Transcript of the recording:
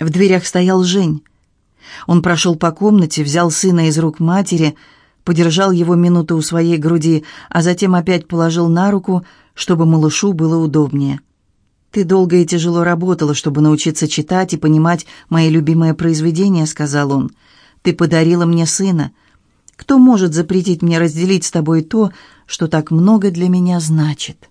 В дверях стоял Жень. Он прошел по комнате, взял сына из рук матери, подержал его минуту у своей груди, а затем опять положил на руку, чтобы малышу было удобнее. «Ты долго и тяжело работала, чтобы научиться читать и понимать мои любимые произведения», — сказал он. «Ты подарила мне сына. Кто может запретить мне разделить с тобой то, что так много для меня значит?»